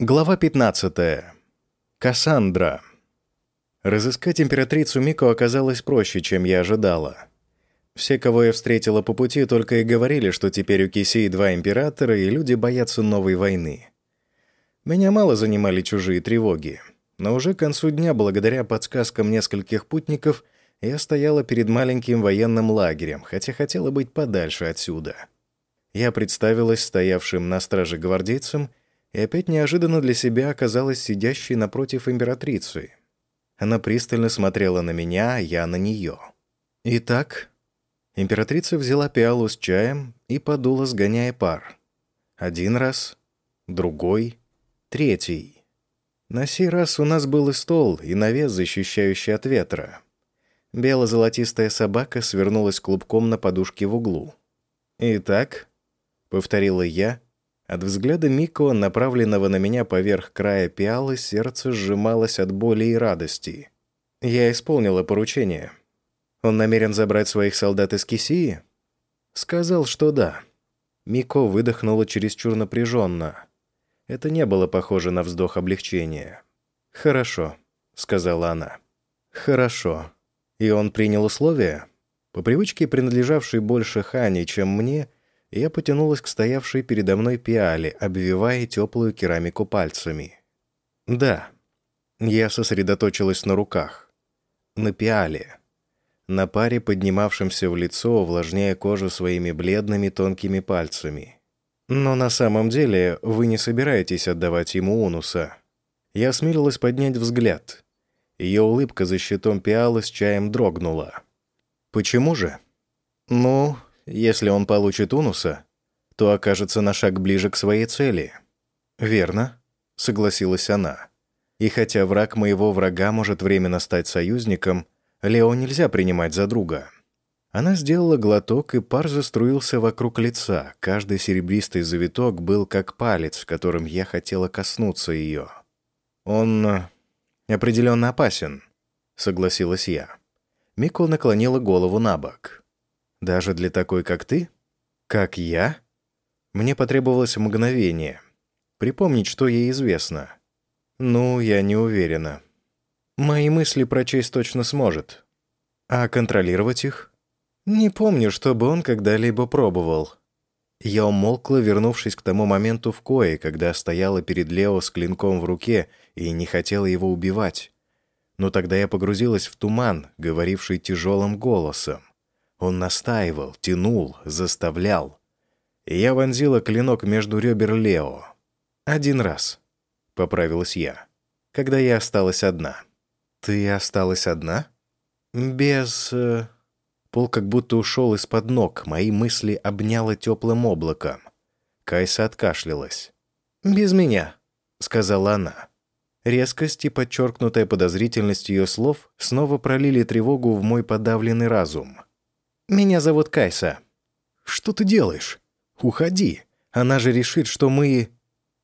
Глава 15. Кассандра. Разыскать императрицу Мико оказалось проще, чем я ожидала. Все, кого я встретила по пути, только и говорили, что теперь у Кисии два императора, и люди боятся новой войны. Меня мало занимали чужие тревоги, но уже к концу дня, благодаря подсказкам нескольких путников, я стояла перед маленьким военным лагерем, хотя хотела быть подальше отсюда. Я представилась стоявшим на страже гвардейцам и опять неожиданно для себя оказалась сидящей напротив императрицы. Она пристально смотрела на меня, а я на нее. Итак, императрица взяла пиалу с чаем и подула, сгоняя пар. Один раз, другой, третий. На сей раз у нас был и стол, и навес, защищающий от ветра. Бело-золотистая собака свернулась клубком на подушке в углу. «Итак», — повторила я, от взгляда Мико, направленного на меня поверх края пиалы, сердце сжималось от боли и радости. Я исполнила поручение. Он намерен забрать своих солдат из Кисии? Сказал, что да. Мико выдохнула чересчур напряженно. Это не было похоже на вздох облегчения. «Хорошо», — сказала она. «Хорошо. И он принял условия?» По привычке, принадлежавшей больше Хане, чем мне, я потянулась к стоявшей передо мной пиале, обвивая теплую керамику пальцами. Да, я сосредоточилась на руках. На пиале. На паре, поднимавшемся в лицо, увлажняя кожу своими бледными тонкими пальцами. Но на самом деле вы не собираетесь отдавать ему унуса. Я осмелилась поднять взгляд. Ее улыбка за щитом пиалы с чаем дрогнула. «Почему же?» «Ну, если он получит Унуса, то окажется на шаг ближе к своей цели. «Верно», — согласилась она. «И хотя враг моего врага может временно стать союзником, Лео нельзя принимать за друга». Она сделала глоток, и пар заструился вокруг лица. Каждый серебристый завиток был как палец, которым я хотела коснуться ее. «Он э, определенно опасен», — согласилась я. Мико наклонила голову на бок. Даже для такой, как ты? Как я? Мне потребовалось мгновение. Припомнить, что ей известно. Ну, я не уверена. Мои мысли прочесть точно сможет. А контролировать их? Не помню, чтобы он когда-либо пробовал. Я умолкла, вернувшись к тому моменту в кое, когда стояла перед Лео с клинком в руке и не хотела его убивать. Но тогда я погрузилась в туман, говоривший тяжелым голосом. Он настаивал, тянул, заставлял. И я вонзила клинок между ребер Лео. Один раз. Поправилась я. Когда я осталась одна. Ты осталась одна? Без... Э, пол как будто ушел из-под ног, мои мысли обняло теплым облаком. Кайса откашлялась. «Без меня», — сказала она. Резкость и подчеркнутая подозрительность ее слов снова пролили тревогу в мой подавленный разум. «Меня зовут Кайса». «Что ты делаешь? Уходи. Она же решит, что мы...»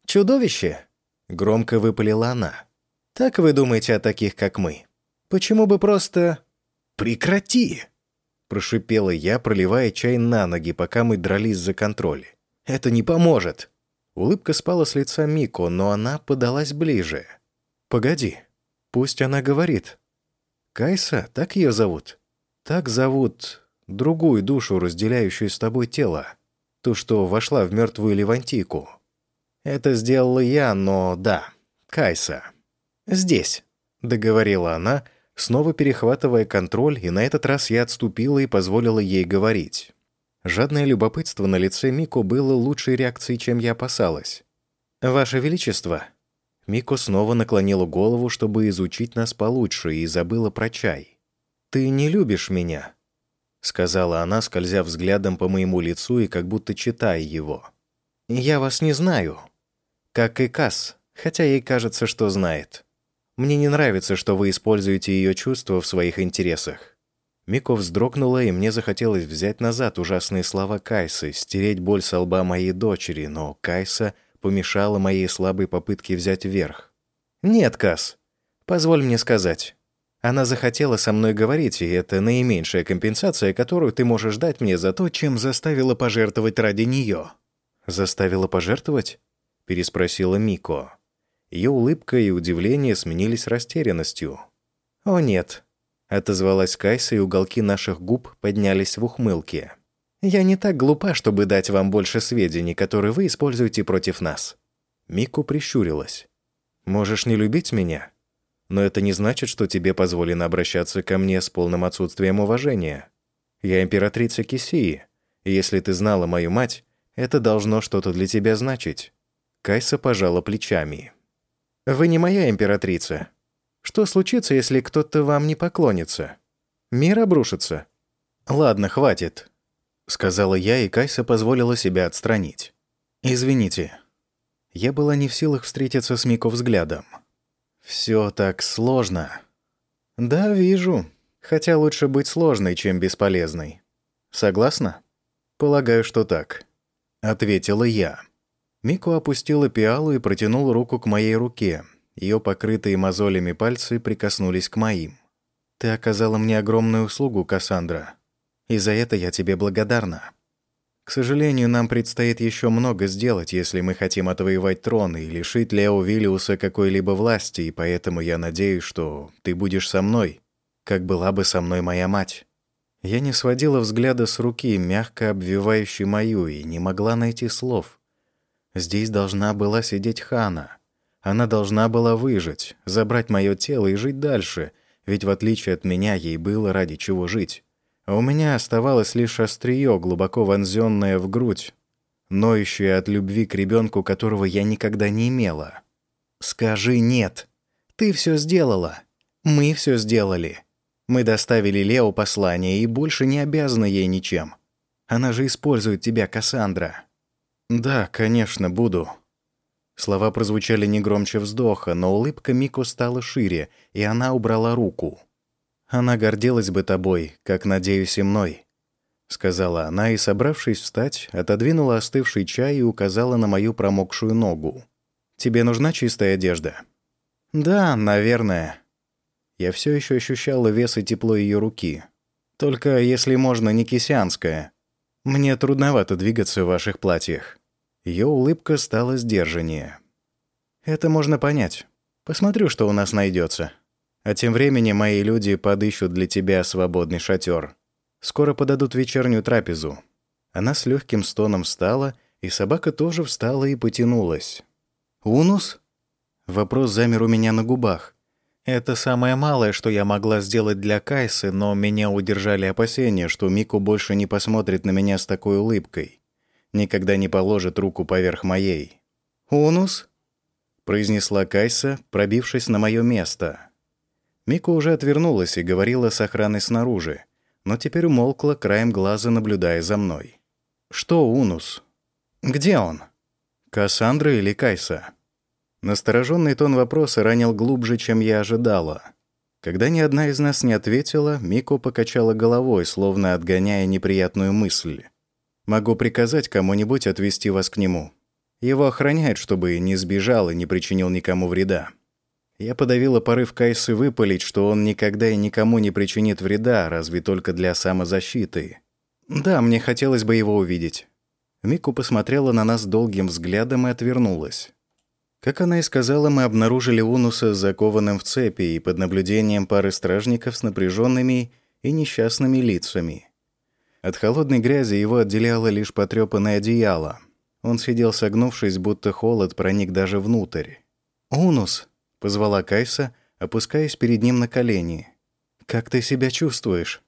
«Чудовище?» — громко выпалила она. «Так вы думаете о таких, как мы? Почему бы просто...» «Прекрати!» — прошипела я, проливая чай на ноги, пока мы дрались за контроль. «Это не поможет!» Улыбка спала с лица Мико, но она подалась ближе. «Погоди, пусть она говорит. Кайса, так ее зовут? Так зовут другую душу, разделяющую с тобой тело, ту, что вошла в мертвую Левантийку. Это сделала я, но да, Кайса. Здесь, договорила она, снова перехватывая контроль, и на этот раз я отступила и позволила ей говорить. Жадное любопытство на лице Мико было лучшей реакцией, чем я опасалась. «Ваше Величество!» Мико снова наклонила голову, чтобы изучить нас получше, и забыла про чай. «Ты не любишь меня?» Сказала она, скользя взглядом по моему лицу и как будто читая его. «Я вас не знаю. Как и Касс, хотя ей кажется, что знает. Мне не нравится, что вы используете ее чувства в своих интересах». Мико вздрогнула, и мне захотелось взять назад ужасные слова Кайсы, стереть боль со лба моей дочери, но Кайса помешала моей слабой попытке взять верх. «Нет, Касс, позволь мне сказать. Она захотела со мной говорить, и это наименьшая компенсация, которую ты можешь дать мне за то, чем заставила пожертвовать ради нее». «Заставила пожертвовать?» — переспросила Мико. Ее улыбка и удивление сменились растерянностью. «О нет», — отозвалась Кайса, и уголки наших губ поднялись в ухмылке. «Я не так глупа, чтобы дать вам больше сведений, которые вы используете против нас». Мику прищурилась. «Можешь не любить меня, но это не значит, что тебе позволено обращаться ко мне с полным отсутствием уважения. Я императрица Кисии, если ты знала мою мать, это должно что-то для тебя значить». Кайса пожала плечами. «Вы не моя императрица. Что случится, если кто-то вам не поклонится? Мир обрушится». «Ладно, хватит», — сказала я, и Кайса позволила себя отстранить. «Извините». Я была не в силах встретиться с Мико взглядом. Все так сложно». «Да, вижу. Хотя лучше быть сложной, чем бесполезной. Согласна?» «Полагаю, что так», — ответила я. Мико опустила пиалу и протянула руку к моей руке. Ее покрытые мозолями пальцы прикоснулись к моим. «Ты оказала мне огромную услугу, Кассандра, и за это я тебе благодарна. К сожалению, нам предстоит еще много сделать, если мы хотим отвоевать трон и лишить Лео Виллиуса какой-либо власти, и поэтому я надеюсь, что ты будешь со мной, как была бы со мной моя мать». Я не сводила взгляда с руки, мягко обвивающей мою, и не могла найти слов. Здесь должна была сидеть Хана. Она должна была выжить, забрать мое тело и жить дальше, ведь в отличие от меня ей было ради чего жить. У меня оставалось лишь острие, глубоко вонзенное в грудь, ноющее от любви к ребенку, которого я никогда не имела. «Скажи нет. Ты все сделала. Мы все сделали. Мы доставили Лео послание и больше не обязаны ей ничем. Она же использует тебя, Кассандра». «Да, конечно, буду». Слова прозвучали не громче вздоха, но улыбка Мико стала шире, и она убрала руку. Она гордилась бы тобой, как, надеюсь, и мной», — сказала она и, собравшись встать, отодвинула остывший чай и указала на мою промокшую ногу. «Тебе нужна чистая одежда?» «Да, наверное». Я все еще ощущала вес и тепло ее руки. «Только, если можно, не кисянская. Мне трудновато двигаться в ваших платьях». Ее улыбка стала сдержаннее. «Это можно понять. Посмотрю, что у нас найдется. А тем временем мои люди подыщут для тебя свободный шатер. Скоро подадут вечернюю трапезу». Она с легким стоном встала, и собака тоже встала и потянулась. «Унус?» Вопрос замер у меня на губах. Это самое малое, что я могла сделать для Кайсы, но меня удержали опасения, что Мику больше не посмотрит на меня с такой улыбкой. Никогда не положит руку поверх моей. «Унус?» — произнесла Кайса, пробившись на мое место. Мика уже отвернулась и говорила с охраной снаружи, но теперь умолкла, краем глаза наблюдая за мной. «Что, Унус? Где он? Кассандра или Кайса?» Настороженный тон вопроса ранил глубже, чем я ожидала. Когда ни одна из нас не ответила, Мико покачала головой, словно отгоняя неприятную мысль. «Могу приказать кому-нибудь отвезти вас к нему. Его охраняют, чтобы не сбежал и не причинил никому вреда». Я подавила порыв Кайсы выпалить, что он никогда и никому не причинит вреда, разве только для самозащиты. Да, мне хотелось бы его увидеть. Мику посмотрела на нас долгим взглядом и отвернулась. Как она и сказала, мы обнаружили Унуса закованным в цепи и под наблюдением пары стражников с напряженными и несчастными лицами. От холодной грязи его отделяло лишь потрёпанное одеяло. Он сидел согнувшись, будто холод проник даже внутрь. «Унус!» Позвала Кайса, опускаясь перед ним на колени. «Как ты себя чувствуешь?»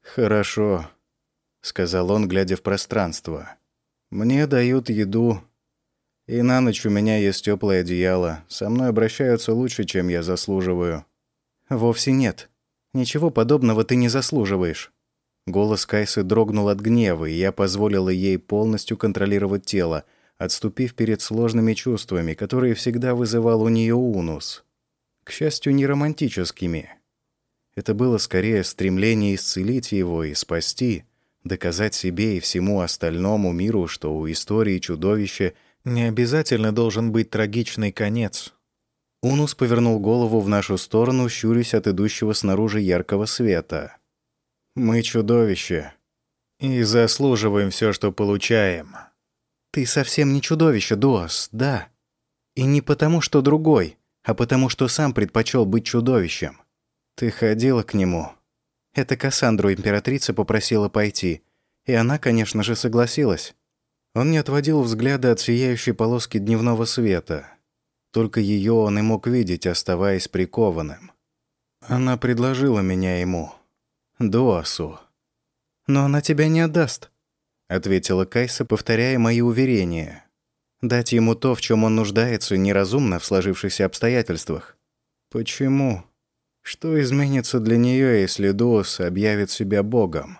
«Хорошо», — сказал он, глядя в пространство. «Мне дают еду, и на ночь у меня есть теплое одеяло. Со мной обращаются лучше, чем я заслуживаю». «Вовсе нет. Ничего подобного ты не заслуживаешь». Голос Кайсы дрогнул от гнева, и я позволила ей полностью контролировать тело, отступив перед сложными чувствами, которые всегда вызывал у нее Унус. К счастью, не романтическими. Это было скорее стремление исцелить его и спасти, доказать себе и всему остальному миру, что у истории чудовища не обязательно должен быть трагичный конец. Унус повернул голову в нашу сторону, щурясь от идущего снаружи яркого света. «Мы чудовище. И заслуживаем все, что получаем». «Ты совсем не чудовище, Дуас, да». И не потому, что другой, а потому, что сам предпочел быть чудовищем. Ты ходила к нему. Это Кассандру императрица попросила пойти, и она, конечно же, согласилась. Он не отводил взгляда от сияющей полоски дневного света. Только ее он и мог видеть, оставаясь прикованным. Она предложила меня ему. Дуасу. «Но она тебя не отдаст», — ответила Кайса, повторяя мои уверения. «Дать ему то, в чем он нуждается, неразумно в сложившихся обстоятельствах». «Почему? Что изменится для нее, если Дуас объявит себя Богом?»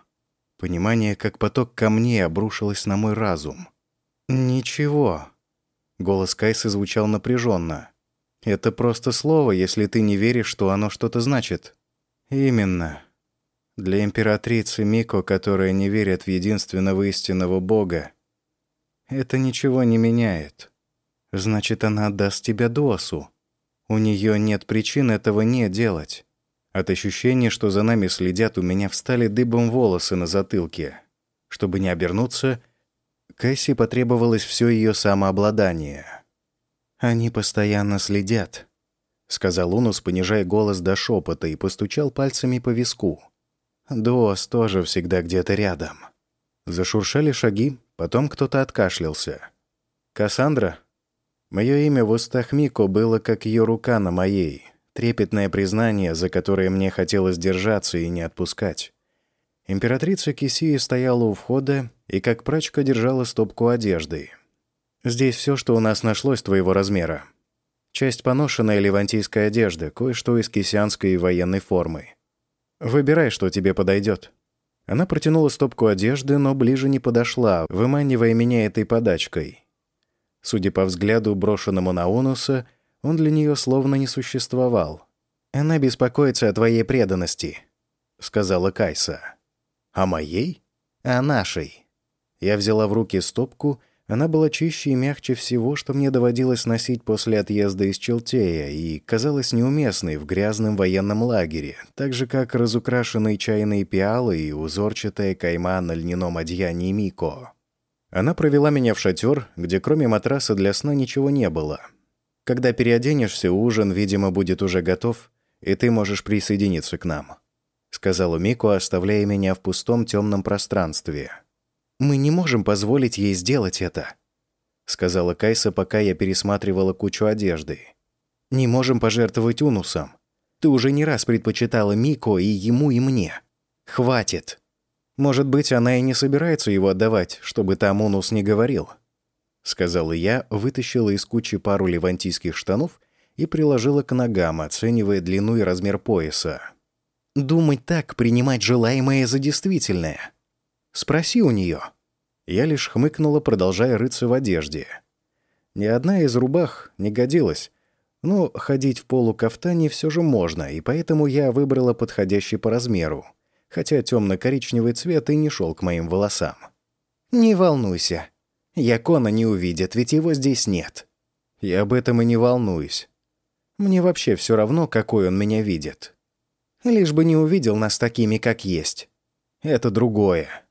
Понимание, как поток камней, обрушилось на мой разум. «Ничего». Голос Кайсы звучал напряженно. «Это просто слово, если ты не веришь, что оно что-то значит». «Именно. Для императрицы Мико, которая не верит в единственного истинного Бога, это ничего не меняет. Значит, она отдаст тебя Досу. У нее нет причин этого не делать. От ощущения, что за нами следят, у меня встали дыбом волосы на затылке. Чтобы не обернуться, Кэсси потребовалось все ее самообладание. «Они постоянно следят», — сказал Унус, понижая голос до шепота и постучал пальцами по виску. Дуос тоже всегда где-то рядом. Зашуршали шаги, потом кто-то откашлялся. «Кассандра?» Мое имя в устах Мико было как ее рука на моей. Трепетное признание, за которое мне хотелось держаться и не отпускать. Императрица Кисии стояла у входа и как прачка держала стопку одежды. «Здесь все, что у нас нашлось твоего размера. Часть поношенная левантийская одежда, кое-что из кисянской военной формы. Выбирай, что тебе подойдет. Она протянула стопку одежды, но ближе не подошла, выманивая меня этой подачкой. Судя по взгляду, брошенному на Онуса, он для нее словно не существовал. «Она беспокоится о твоей преданности», — сказала Кайса. «О моей?» «О нашей». Я взяла в руки стопку — она была чище и мягче всего, что мне доводилось носить после отъезда из Челтея, и казалась неуместной в грязном военном лагере, так же, как разукрашенные чайные пиалы и узорчатая кайма на льняном одеянии Мико. Она провела меня в шатер, где кроме матраса для сна ничего не было. Когда переоденешься, ужин, видимо, будет уже готов, и ты можешь присоединиться к нам», — сказала Мико, оставляя меня в пустом темном пространстве. «Мы не можем позволить ей сделать это», — сказала Кайса, пока я пересматривала кучу одежды. «Не можем пожертвовать Унусом. Ты уже не раз предпочитала Мико и ему, и мне. Хватит. Может быть, она и не собирается его отдавать, чтобы там Унус не говорил», — сказала я, вытащила из кучи пару левантийских штанов и приложила к ногам, оценивая длину и размер пояса. «Думать так, принимать желаемое за действительное», Спроси у нее. Я лишь хмыкнула, продолжая рыться в одежде. Ни одна из рубах не годилась. Но ходить в полукафтане все же можно, и поэтому я выбрала подходящий по размеру, хотя темно-коричневый цвет и не шел к моим волосам. «Не волнуйся. Якона не увидит, ведь его здесь нет. Я об этом и не волнуюсь. Мне вообще все равно, какой он меня видит. Лишь бы не увидел нас такими, как есть. Это другое».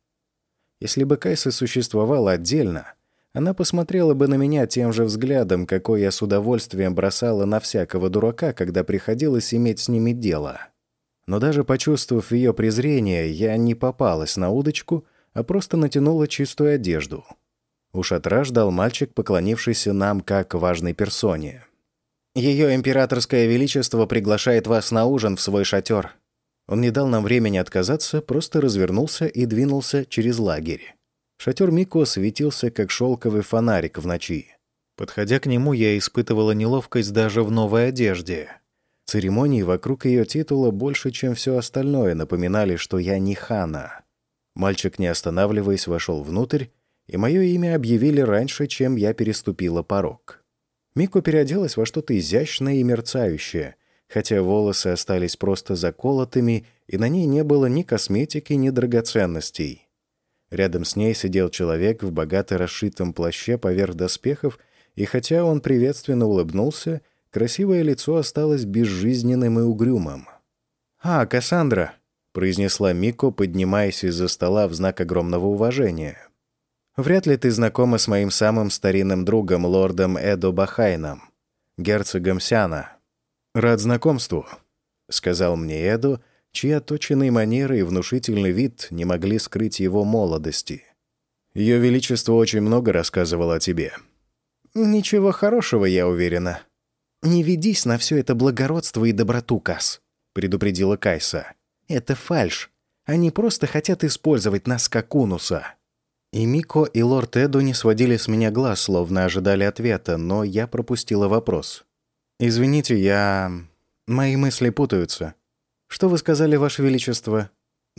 Если бы Кайса существовала отдельно, она посмотрела бы на меня тем же взглядом, какой я с удовольствием бросала на всякого дурака, когда приходилось иметь с ними дело. Но даже почувствовав ее презрение, я не попалась на удочку, а просто натянула чистую одежду. У шатра ждал мальчик, поклонившийся нам как важной персоне. «Ее императорское величество приглашает вас на ужин в свой шатер», он не дал нам времени отказаться, просто развернулся и двинулся через лагерь. Шатер Мико светился, как шелковый фонарик в ночи. Подходя к нему, я испытывала неловкость даже в новой одежде. Церемонии вокруг ее титула больше, чем все остальное, напоминали, что я не хана. Мальчик, не останавливаясь, вошел внутрь, и мое имя объявили раньше, чем я переступила порог. Мико переоделась во что-то изящное и мерцающее — хотя волосы остались просто заколотыми, и на ней не было ни косметики, ни драгоценностей. Рядом с ней сидел человек в богато расшитом плаще поверх доспехов, и хотя он приветственно улыбнулся, красивое лицо осталось безжизненным и угрюмым. «А, Кассандра!» — произнесла Мико, поднимаясь из-за стола в знак огромного уважения. «Вряд ли ты знакома с моим самым старинным другом, лордом Эдо Бахайном. герцогом Сяна. «Рад знакомству», — сказал мне Эду, чьи оточенные манеры и внушительный вид не могли скрыть его молодости. Ее Величество очень много рассказывало о тебе». «Ничего хорошего, я уверена». «Не ведись на все это благородство и доброту, Кас», — предупредила Кайса. «Это фальш. Они просто хотят использовать нас как унуса». И Мико, и лорд Эду не сводили с меня глаз, словно ожидали ответа, но я пропустила вопрос. «Извините, я... Мои мысли путаются. Что вы сказали, Ваше Величество?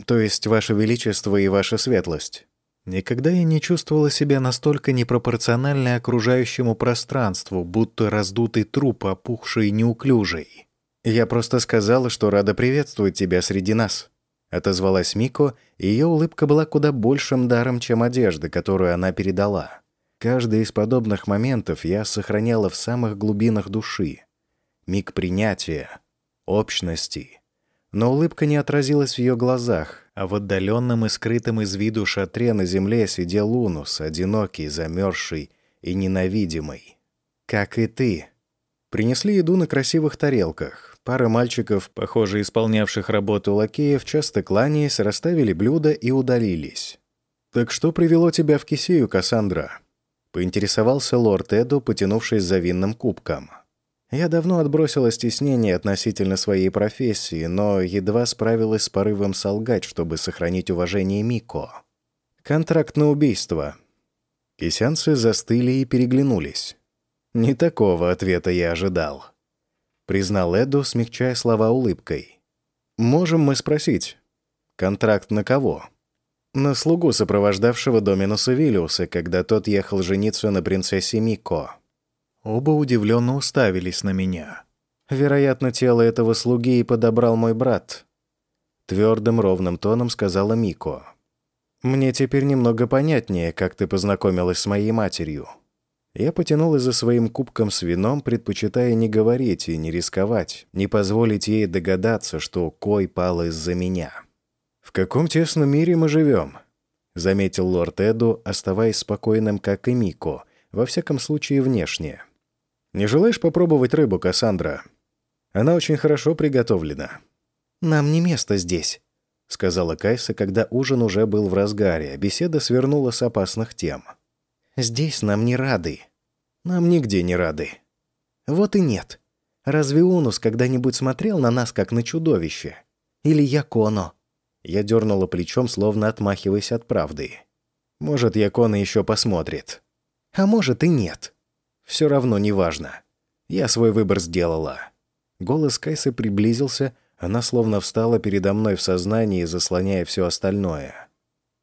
То есть, Ваше Величество и Ваша Светлость?» Никогда я не чувствовала себя настолько непропорционально окружающему пространству, будто раздутый труп, опухший и неуклюжий. «Я просто сказала, что рада приветствовать тебя среди нас», — отозвалась Мико, и ее улыбка была куда большим даром, чем одежда, которую она передала. Каждый из подобных моментов я сохраняла в самых глубинах души. Миг принятия, общности. Но улыбка не отразилась в ее глазах, а в отдаленном и скрытом из виду шатре на земле сидел Лунус, одинокий, замерзший и ненавидимый. «Как и ты». Принесли еду на красивых тарелках. Пара мальчиков, похоже, исполнявших работу лакеев, часто кланяясь, расставили блюда и удалились. «Так что привело тебя в Кисею, Кассандра?» — поинтересовался лорд Эду, потянувшись за винным кубком. Я давно отбросила стеснение относительно своей профессии, но едва справилась с порывом солгать, чтобы сохранить уважение Мико. Контракт на убийство. Кисянцы застыли и переглянулись. Не такого ответа я ожидал. Признал Эду, смягчая слова улыбкой. «Можем мы спросить, контракт на кого?» «На слугу, сопровождавшего Доминуса Виллиуса, когда тот ехал жениться на принцессе Мико». Оба удивленно уставились на меня. «Вероятно, тело этого слуги и подобрал мой брат», — твердым ровным тоном сказала Мико. «Мне теперь немного понятнее, как ты познакомилась с моей матерью». Я потянулась за своим кубком с вином, предпочитая не говорить и не рисковать, не позволить ей догадаться, что Кой пал из-за меня. «В каком тесном мире мы живем?» — заметил лорд Эду, оставаясь спокойным, как и Мико, во всяком случае внешне. Не желаешь попробовать рыбу, Кассандра? Она очень хорошо приготовлена». «Нам не место здесь», — сказала Кайса, когда ужин уже был в разгаре, а беседа свернула с опасных тем. «Здесь нам не рады. Нам нигде не рады». «Вот и нет. Разве Унус когда-нибудь смотрел на нас, как на чудовище? Или Яконо?» Я дернула плечом, словно отмахиваясь от правды. «Может, Яконо еще посмотрит». «А может и нет», все равно не важно. Я свой выбор сделала. Голос Кайсы приблизился, она словно встала передо мной в сознании, заслоняя все остальное.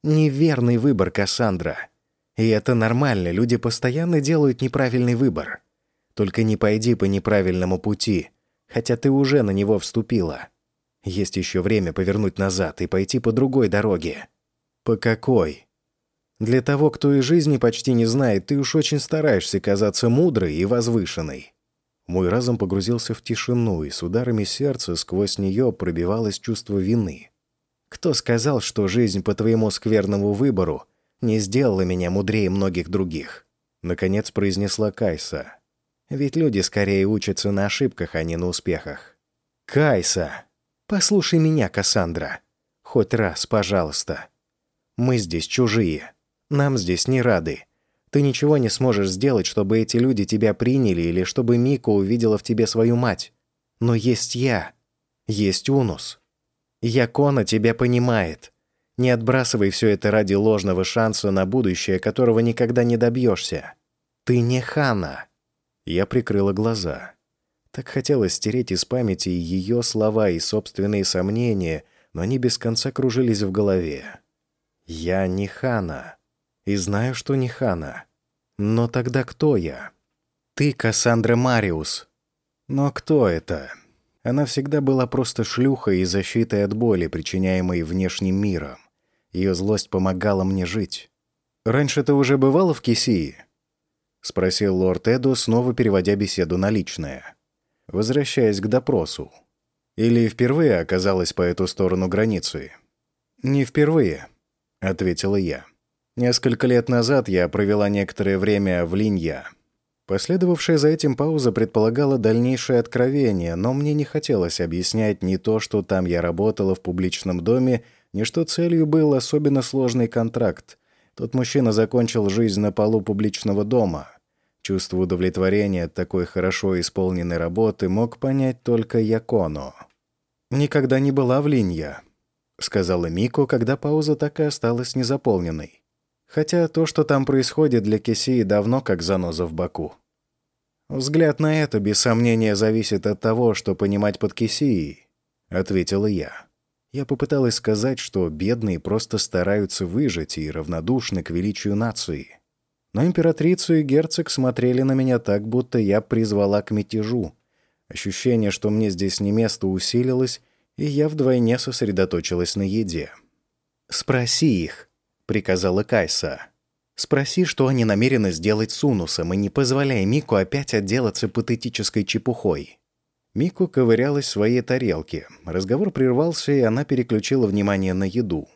Неверный выбор, Кассандра. И это нормально, люди постоянно делают неправильный выбор. Только не пойди по неправильному пути, хотя ты уже на него вступила. Есть еще время повернуть назад и пойти по другой дороге. По какой? Для того, кто и жизни почти не знает, ты уж очень стараешься казаться мудрой и возвышенной. Мой разум погрузился в тишину, и с ударами сердца сквозь нее пробивалось чувство вины. Кто сказал, что жизнь по твоему скверному выбору не сделала меня мудрее многих других? Наконец произнесла Кайса. Ведь люди скорее учатся на ошибках, а не на успехах. Кайса! Послушай меня, Кассандра. Хоть раз, пожалуйста. Мы здесь чужие. Нам здесь не рады. Ты ничего не сможешь сделать, чтобы эти люди тебя приняли или чтобы Мика увидела в тебе свою мать. Но есть я. Есть Унус. Якона тебя понимает. Не отбрасывай все это ради ложного шанса на будущее, которого никогда не добьешься. Ты не Хана. Я прикрыла глаза. Так хотелось стереть из памяти ее слова и собственные сомнения, но они без конца кружились в голове. Я не Хана. И знаю, что не Хана. Но тогда кто я? Ты Кассандра Мариус. Но кто это? Она всегда была просто шлюхой и защитой от боли, причиняемой внешним миром. Ее злость помогала мне жить. «Раньше ты уже бывала в Кисии?» — спросил лорд Эду, снова переводя беседу на личное. Возвращаясь к допросу. «Или впервые оказалась по эту сторону границы?» «Не впервые», — ответила я. Несколько лет назад я провела некоторое время в Линья. Последовавшая за этим пауза предполагала дальнейшее откровение, но мне не хотелось объяснять ни то, что там я работала в публичном доме, ни что целью был особенно сложный контракт. Тот мужчина закончил жизнь на полу публичного дома. Чувство удовлетворения от такой хорошо исполненной работы мог понять только Яконо. «Никогда не была в Линья», — сказала Мико, когда пауза так и осталась незаполненной. Хотя то, что там происходит для Кисии, давно как заноза в боку. «Взгляд на это, без сомнения, зависит от того, что понимать под Кисией», — ответила я. Я попыталась сказать, что бедные просто стараются выжить и равнодушны к величию нации. Но императрица и герцог смотрели на меня так, будто я призвала к мятежу. Ощущение, что мне здесь не место, усилилось, и я вдвойне сосредоточилась на еде. «Спроси их», — приказала Кайса. «Спроси, что они намерены сделать с Унусом, и не позволяй Мику опять отделаться патетической чепухой». Мику ковырялась в своей тарелке. Разговор прервался, и она переключила внимание на еду.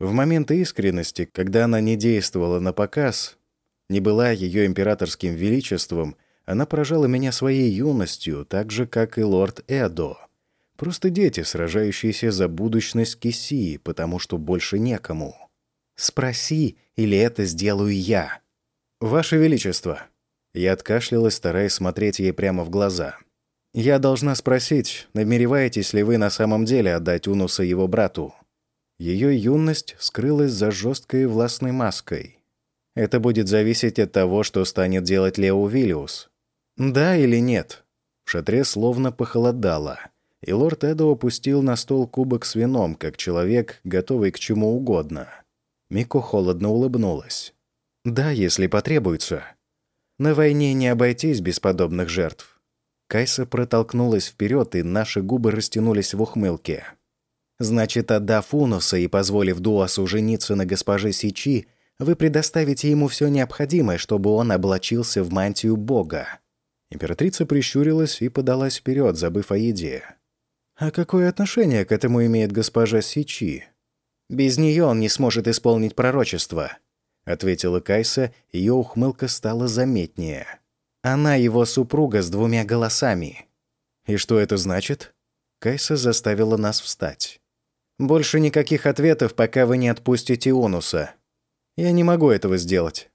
В моменты искренности, когда она не действовала на показ, не была ее императорским величеством, она поражала меня своей юностью, так же, как и лорд Эдо. Просто дети, сражающиеся за будущность Кисии, потому что больше некому. Спроси, или это сделаю я. Ваше Величество. Я откашлялась, стараясь смотреть ей прямо в глаза. Я должна спросить, намереваетесь ли вы на самом деле отдать Унуса его брату? Ее юность скрылась за жесткой властной маской. Это будет зависеть от того, что станет делать Лео Виллиус. Да или нет? В шатре словно похолодало, и лорд Эдо опустил на стол кубок с вином, как человек, готовый к чему угодно — Мико холодно улыбнулась. «Да, если потребуется. На войне не обойтись без подобных жертв». Кайса протолкнулась вперед, и наши губы растянулись в ухмылке. «Значит, отдав Унуса и позволив Дуасу жениться на госпоже Сичи, вы предоставите ему все необходимое, чтобы он облачился в мантию бога». Императрица прищурилась и подалась вперед, забыв о еде. «А какое отношение к этому имеет госпожа Сичи?» «Без нее он не сможет исполнить пророчество», — ответила Кайса, ее ухмылка стала заметнее. «Она его супруга с двумя голосами». «И что это значит?» Кайса заставила нас встать. «Больше никаких ответов, пока вы не отпустите Онуса. Я не могу этого сделать.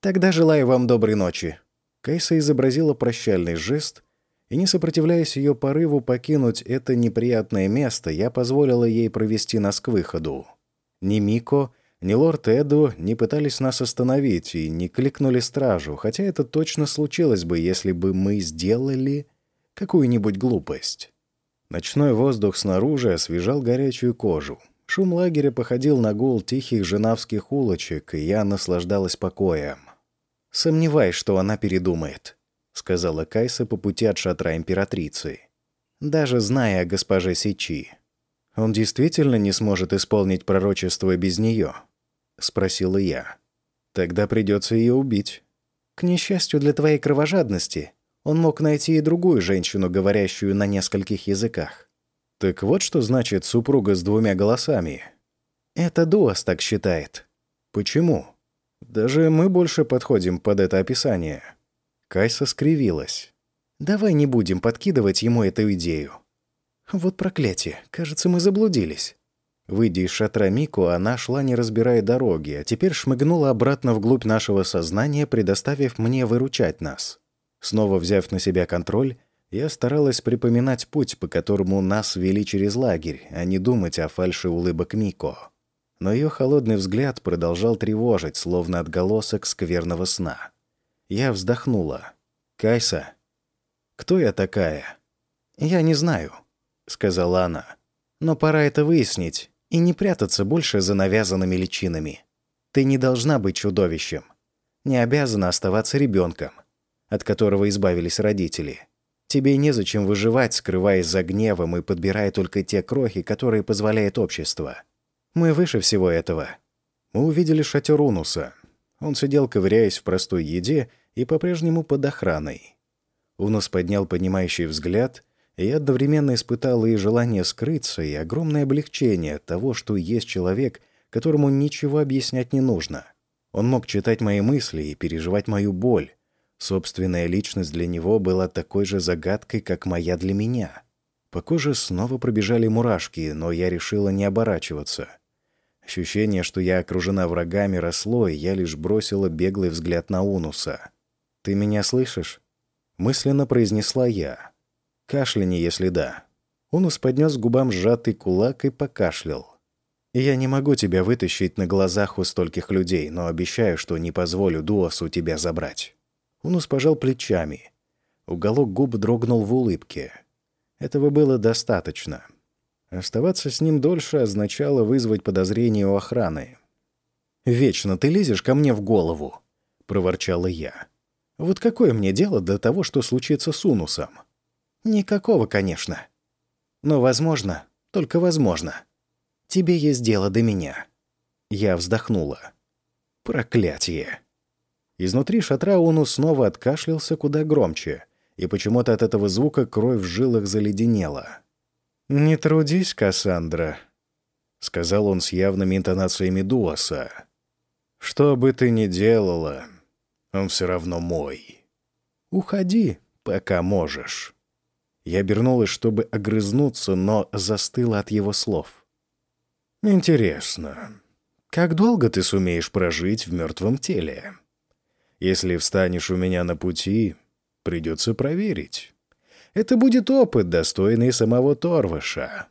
Тогда желаю вам доброй ночи». Кайса изобразила прощальный жест, и, не сопротивляясь ее порыву покинуть это неприятное место, я позволила ей провести нас к выходу. Ни Мико, ни лорд Эду не пытались нас остановить и не кликнули стражу, хотя это точно случилось бы, если бы мы сделали какую-нибудь глупость. Ночной воздух снаружи освежал горячую кожу. Шум лагеря походил на гул тихих женавских улочек, и я наслаждалась покоем. Сомневаюсь, что она передумает. — сказала Кайса по пути от шатра императрицы. «Даже зная о госпоже Сичи. Он действительно не сможет исполнить пророчество без нее?» — спросила я. «Тогда придется ее убить». «К несчастью для твоей кровожадности, он мог найти и другую женщину, говорящую на нескольких языках». «Так вот что значит супруга с двумя голосами». «Это Дуас так считает». «Почему?» «Даже мы больше подходим под это описание». Кайса скривилась. «Давай не будем подкидывать ему эту идею». «Вот проклятие, кажется, мы заблудились». Выйдя из шатра Мику, она шла, не разбирая дороги, а теперь шмыгнула обратно вглубь нашего сознания, предоставив мне выручать нас. Снова взяв на себя контроль, я старалась припоминать путь, по которому нас вели через лагерь, а не думать о фальше улыбок Мико. Но ее холодный взгляд продолжал тревожить, словно отголосок скверного сна. Я вздохнула. «Кайса, кто я такая?» «Я не знаю», — сказала она. «Но пора это выяснить и не прятаться больше за навязанными личинами. Ты не должна быть чудовищем. Не обязана оставаться ребенком, от которого избавились родители. Тебе незачем выживать, скрываясь за гневом и подбирая только те крохи, которые позволяет общество. Мы выше всего этого». Мы увидели шатер Унуса. Он сидел, ковыряясь в простой еде, и по-прежнему под охраной. Унос поднял понимающий взгляд, и я одновременно испытал и желание скрыться, и огромное облегчение от того, что есть человек, которому ничего объяснять не нужно. Он мог читать мои мысли и переживать мою боль, Собственная личность для него была такой же загадкой, как моя для меня. По коже снова пробежали мурашки, но я решила не оборачиваться. Ощущение, что я окружена врагами, росло, и я лишь бросила беглый взгляд на Унуса. «Ты меня слышишь?» Мысленно произнесла я. «Кашляни, если да». Унус поднес к губам сжатый кулак и покашлял. «Я не могу тебя вытащить на глазах у стольких людей, но обещаю, что не позволю Дуасу тебя забрать». Унус пожал плечами. Уголок губ дрогнул в улыбке. Этого было достаточно. Оставаться с ним дольше означало вызвать подозрение у охраны. «Вечно ты лезешь ко мне в голову», — проворчала я. «Вот какое мне дело до того, что случится с Унусом?» «Никакого, конечно. Но, возможно, только возможно. Тебе есть дело до меня». Я вздохнула. «Проклятие!» Изнутри шатра Уну снова откашлялся куда громче, и почему-то от этого звука кровь в жилах заледенела. «Не трудись, Кассандра», — сказал он с явными интонациями Дуаса. «Что бы ты ни делала, он все равно мой. Уходи, пока можешь». Я обернулась, чтобы огрызнуться, но застыла от его слов. «Интересно, как долго ты сумеешь прожить в мертвом теле?» Если встанешь у меня на пути, придется проверить. Это будет опыт, достойный самого Торваша.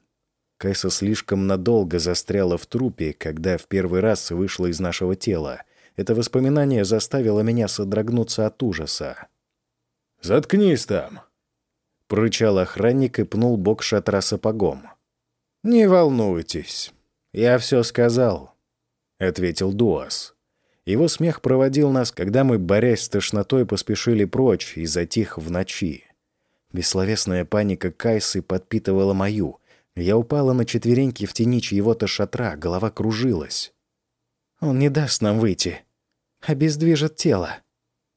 Кайса слишком надолго застряла в трупе, когда в первый раз вышла из нашего тела. Это воспоминание заставило меня содрогнуться от ужаса. «Заткнись там!» — прорычал охранник и пнул бок шатра сапогом. «Не волнуйтесь, я все сказал», — ответил Дуас. Его смех проводил нас, когда мы, борясь с тошнотой, поспешили прочь и затих в ночи. Бессловесная паника Кайсы подпитывала мою. Я упала на четвереньки в тени чьего-то шатра, голова кружилась. «Он не даст нам выйти. Обездвижит тело.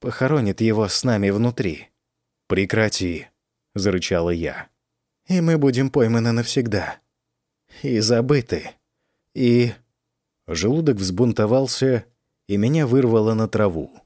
Похоронит его с нами внутри». «Прекрати», — зарычала я. «И мы будем пойманы навсегда. И забыты. И...» Желудок взбунтовался, и меня вырвало на траву.